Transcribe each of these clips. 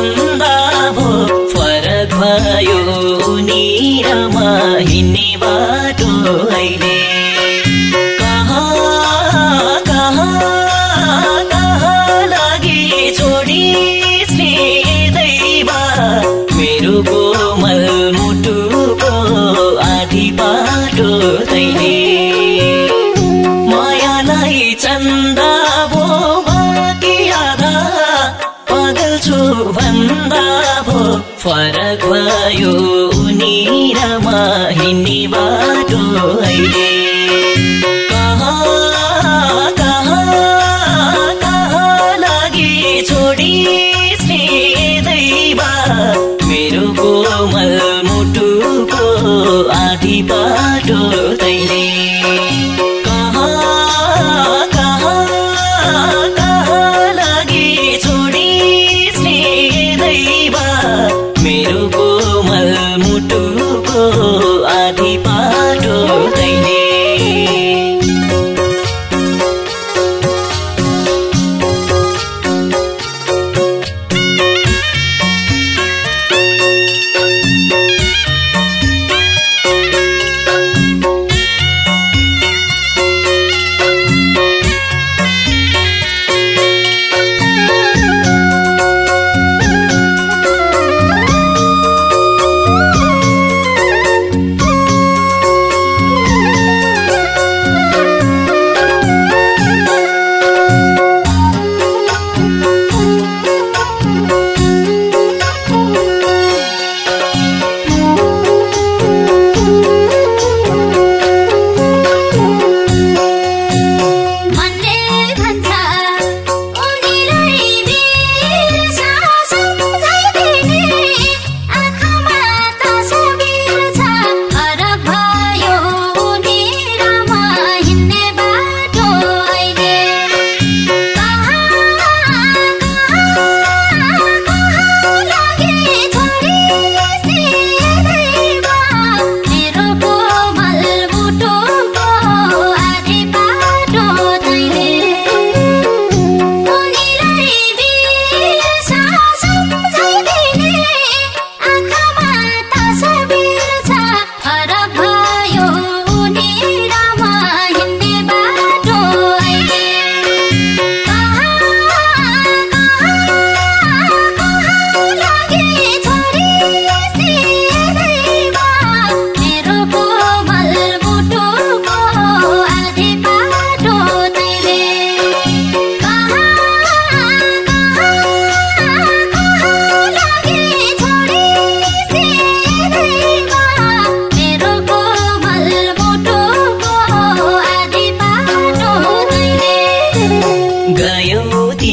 भन्दा भो फरक भयो उनी र हिँड्ने बाटो अहिले Friday.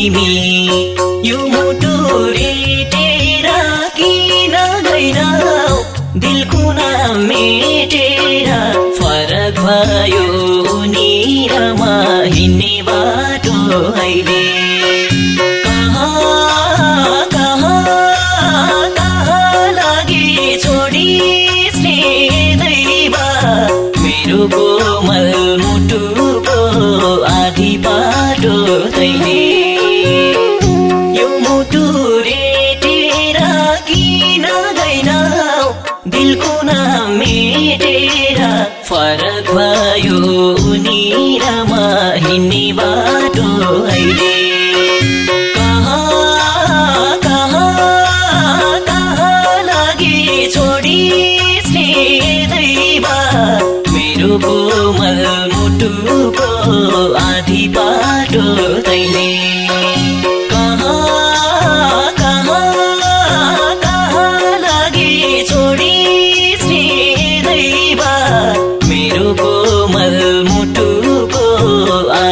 तिमी यो मुटु रेटेर किन गइरहौ दिलको नाम मेटेर? फरक भयो नि हिँड्ने मिलाउँदैनौ दिलको नाम मेटेर। फरक भयो उनी र म हिँड्ने बाटो अहिले। मेरो कोमल मुटुको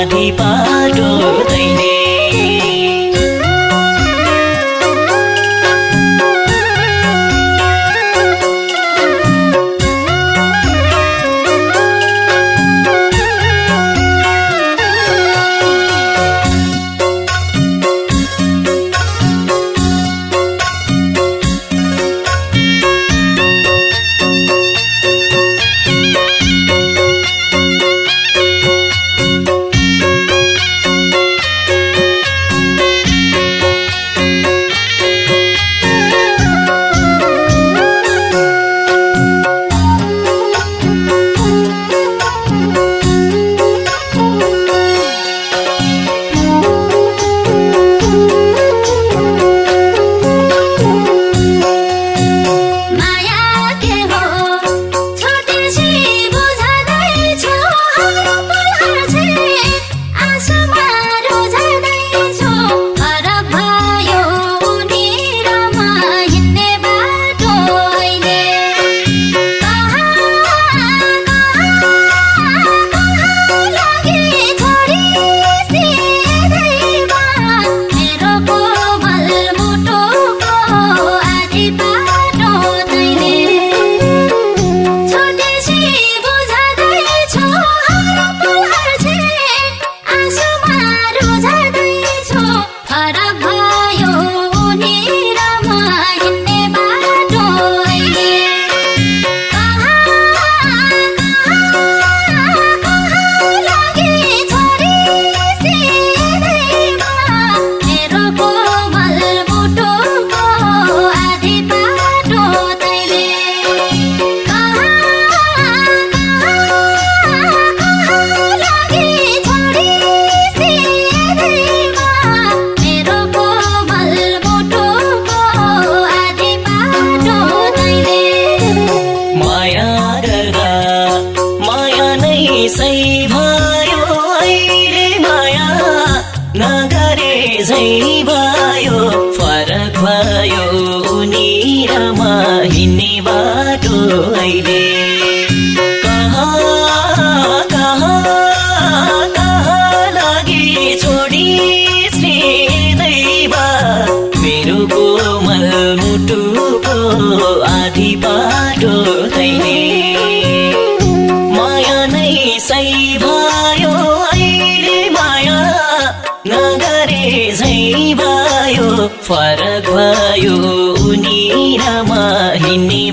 आधी बाटो दैने एउटै भयो फरक भयो उनी रमा हिँड्ने बाटो अहिले। मेरो कोमल मुटुको फरक भयो उनी रमा हिँड्ने